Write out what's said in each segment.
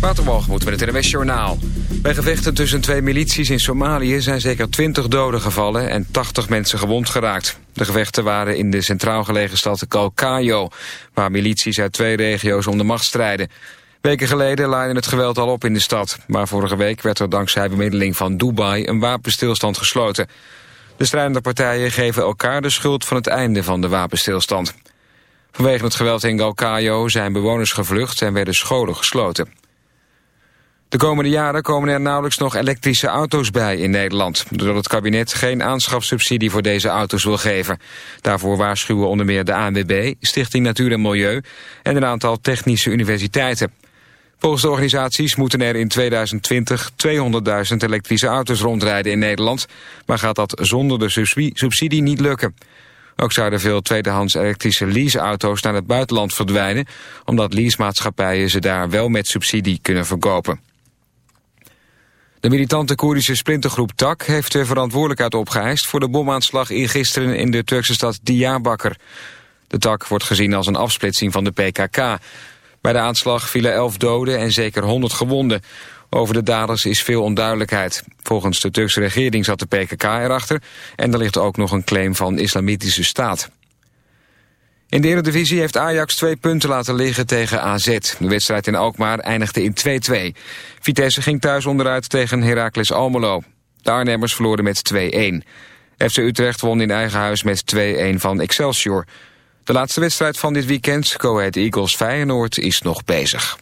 Waterwalgemoed met het NWS Journaal. Bij gevechten tussen twee milities in Somalië zijn zeker 20 doden gevallen en 80 mensen gewond geraakt. De gevechten waren in de centraal gelegen stad Kalkayo, waar milities uit twee regio's om de macht strijden. Weken geleden laaide het geweld al op in de stad, maar vorige week werd er dankzij bemiddeling van Dubai een wapenstilstand gesloten. De strijdende partijen geven elkaar de schuld van het einde van de wapenstilstand. Vanwege het geweld in Galkayo zijn bewoners gevlucht en werden scholen gesloten. De komende jaren komen er nauwelijks nog elektrische auto's bij in Nederland... doordat het kabinet geen aanschafsubsidie voor deze auto's wil geven. Daarvoor waarschuwen onder meer de ANWB, Stichting Natuur en Milieu... en een aantal technische universiteiten. Volgens de organisaties moeten er in 2020 200.000 elektrische auto's rondrijden in Nederland... maar gaat dat zonder de subsidie niet lukken. Ook zouden veel tweedehands elektrische leaseauto's naar het buitenland verdwijnen... omdat leasemaatschappijen ze daar wel met subsidie kunnen verkopen. De militante Koerdische splintergroep Tak heeft de verantwoordelijkheid opgeëist... voor de bomaanslag gisteren in de Turkse stad Diyarbakir. De Tak wordt gezien als een afsplitsing van de PKK. Bij de aanslag vielen elf doden en zeker honderd gewonden. Over de daders is veel onduidelijkheid. Volgens de Turkse regering zat de PKK erachter... en er ligt ook nog een claim van islamitische staat. In de Eredivisie heeft Ajax twee punten laten liggen tegen AZ. De wedstrijd in Alkmaar eindigde in 2-2. Vitesse ging thuis onderuit tegen Heracles Almelo. De Arnhemmers verloren met 2-1. FC Utrecht won in eigen huis met 2-1 van Excelsior. De laatste wedstrijd van dit weekend, Go Eagles Feyenoord, is nog bezig.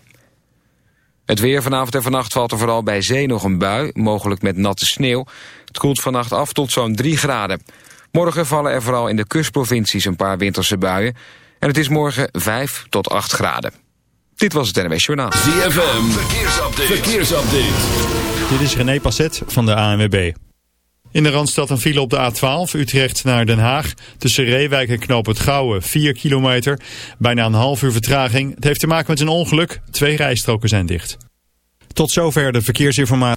Het weer vanavond en vannacht valt er vooral bij zee nog een bui, mogelijk met natte sneeuw. Het koelt vannacht af tot zo'n 3 graden. Morgen vallen er vooral in de kustprovincies een paar winterse buien. En het is morgen 5 tot 8 graden. Dit was het NWS Journaal. ZFM, verkeersupdate. verkeersupdate. Dit is René Passet van de ANWB. In de Randstad een file op de A12, Utrecht naar Den Haag. Tussen Reewijk en Knoop het Gouwen, 4 kilometer. Bijna een half uur vertraging. Het heeft te maken met een ongeluk. Twee rijstroken zijn dicht. Tot zover de verkeersinformatie.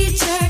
teacher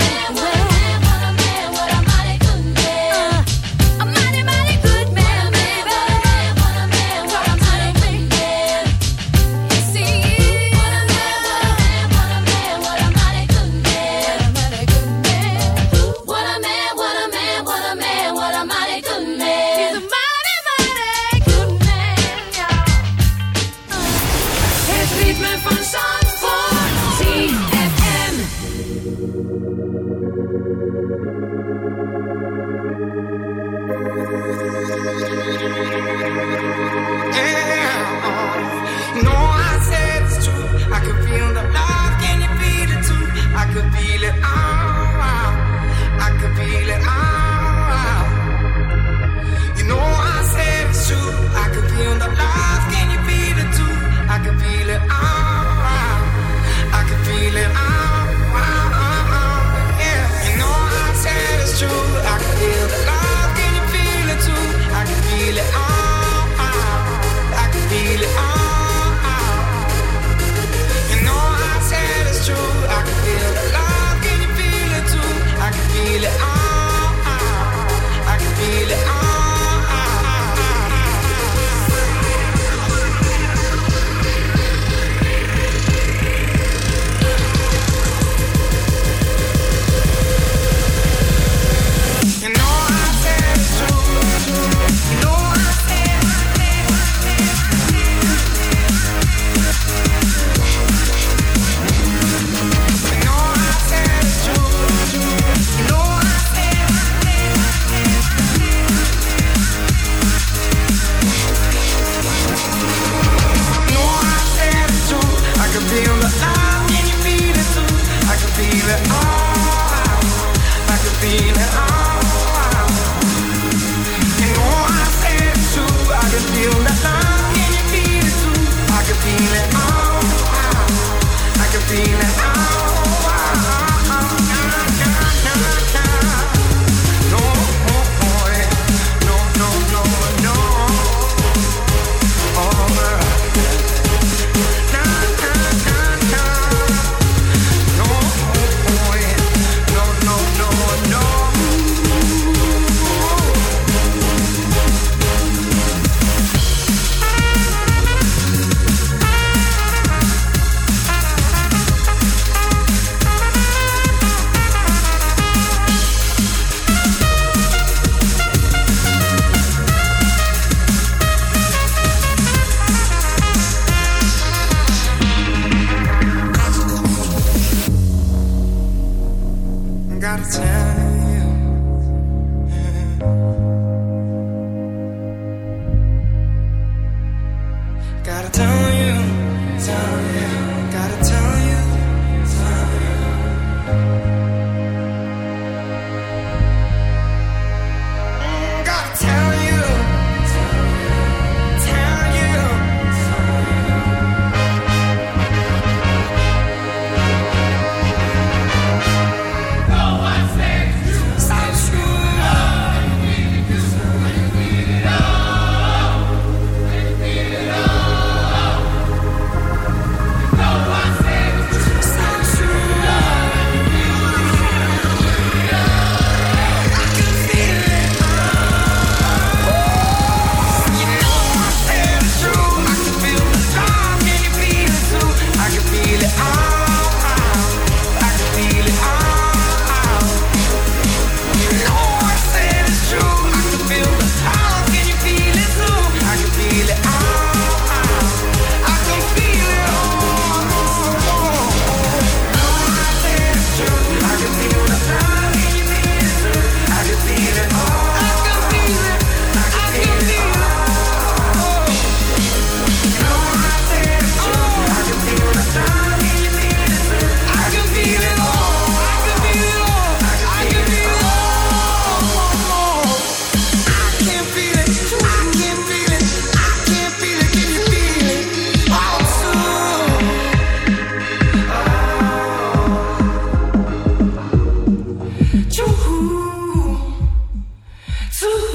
Suh!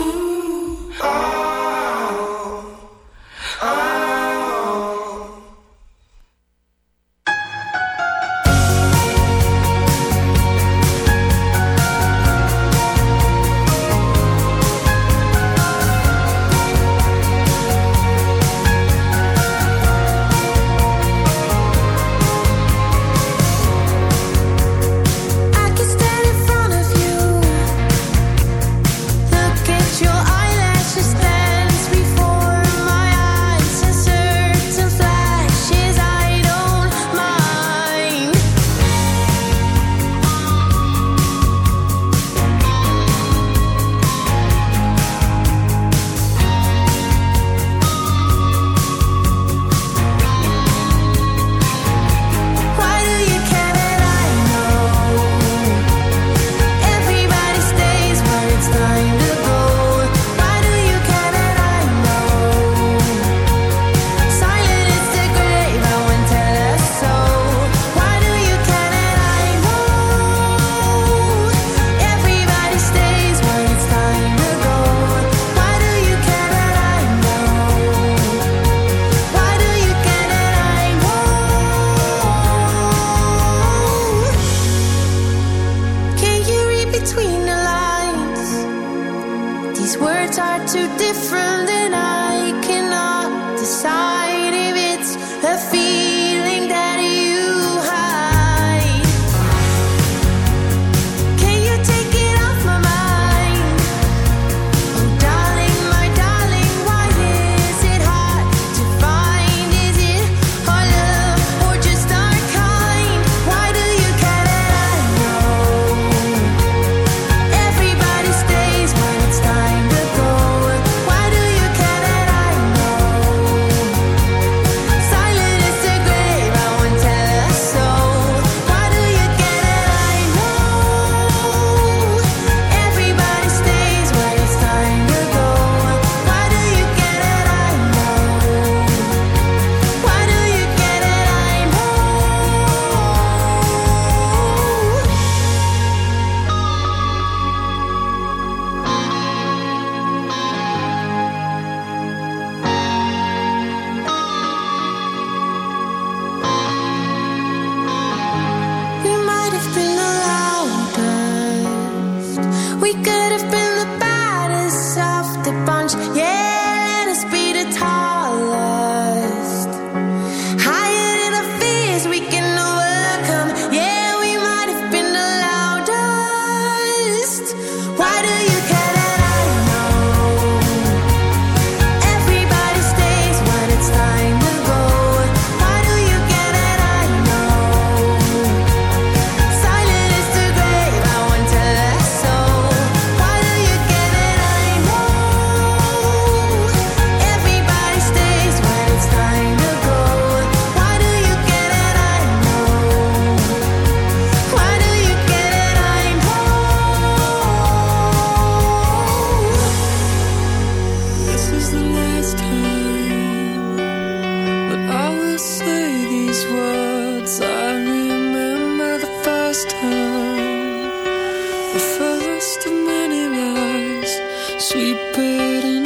sleep better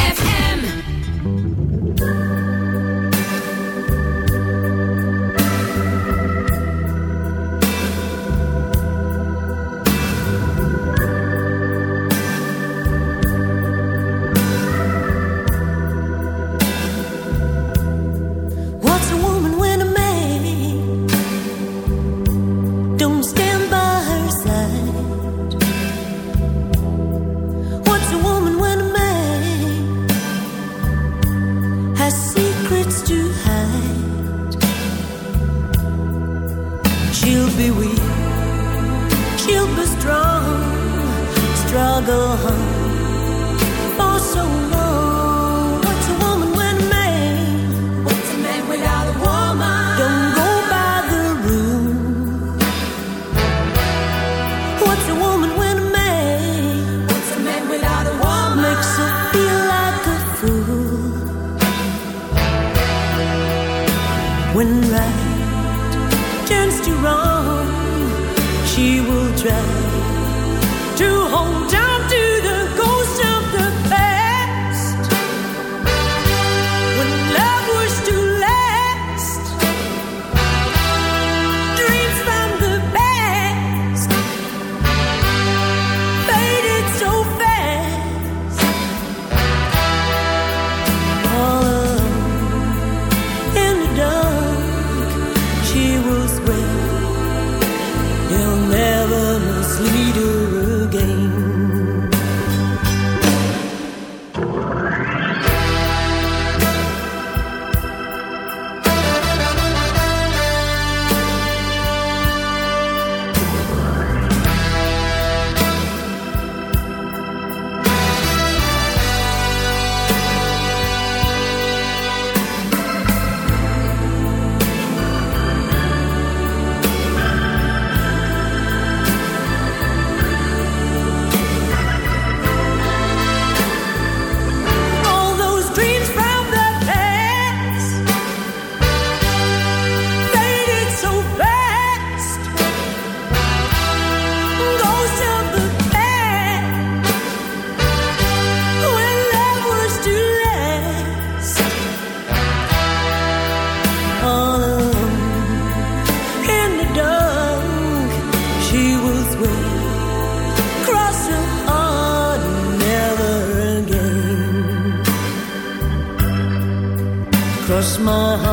Cơ my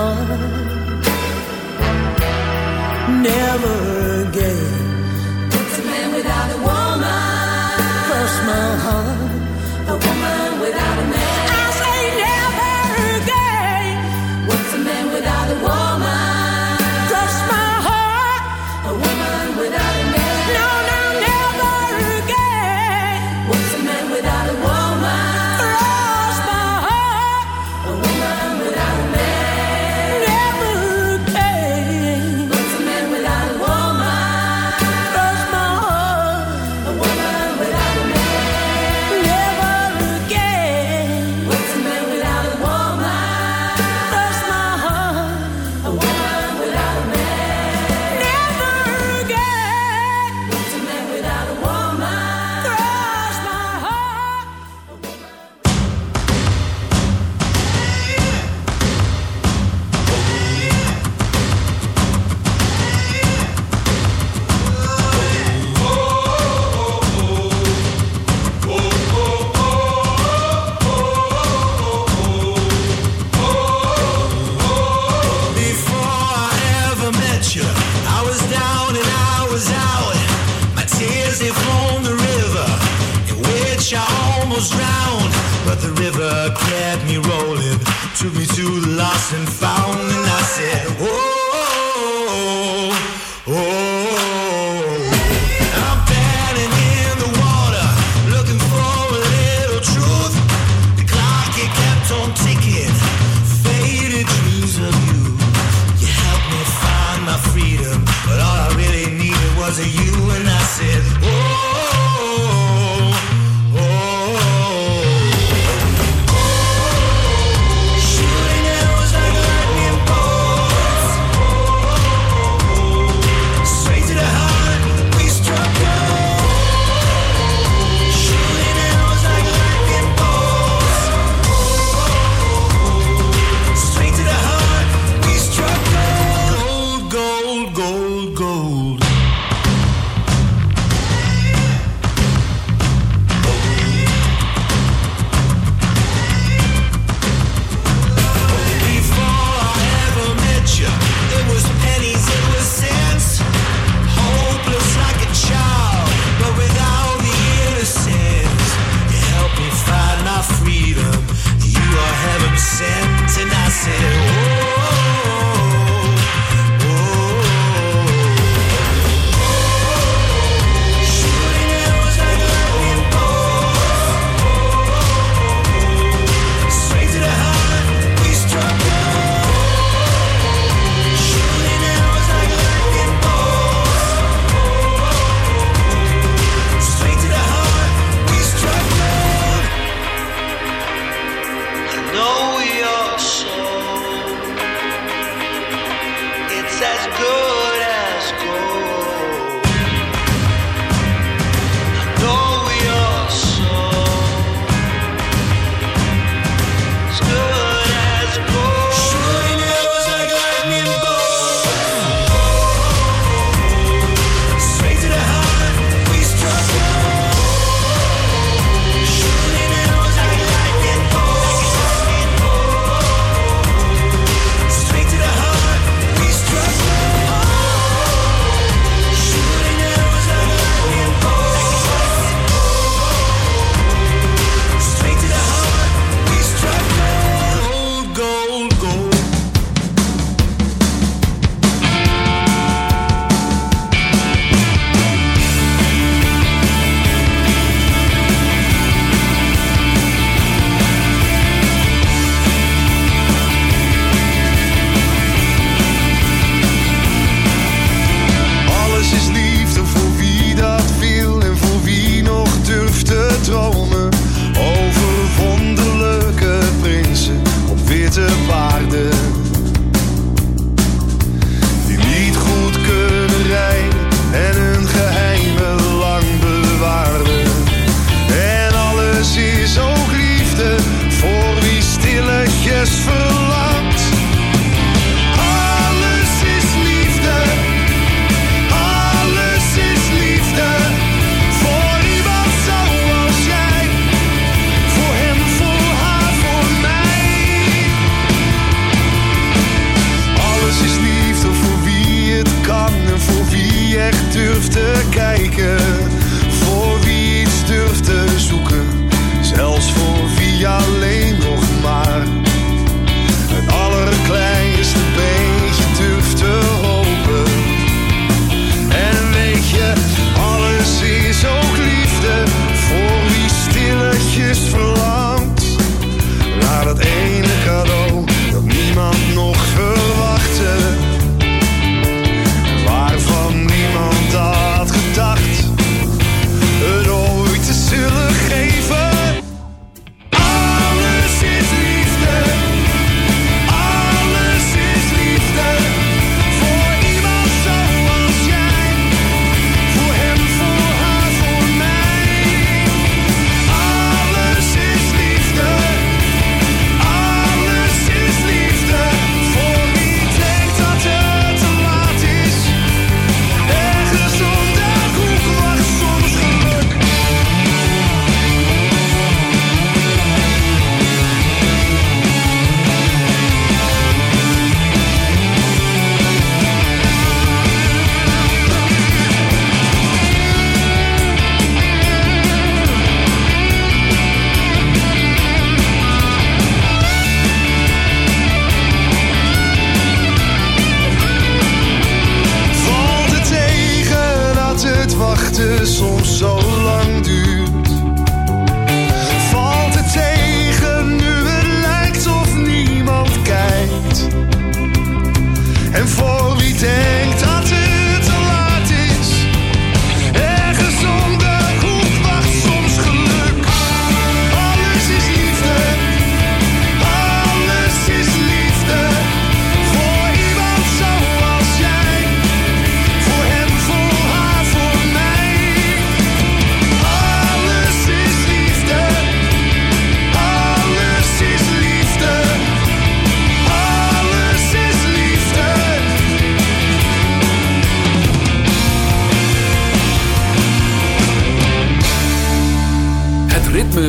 and found, and I said, Whoa.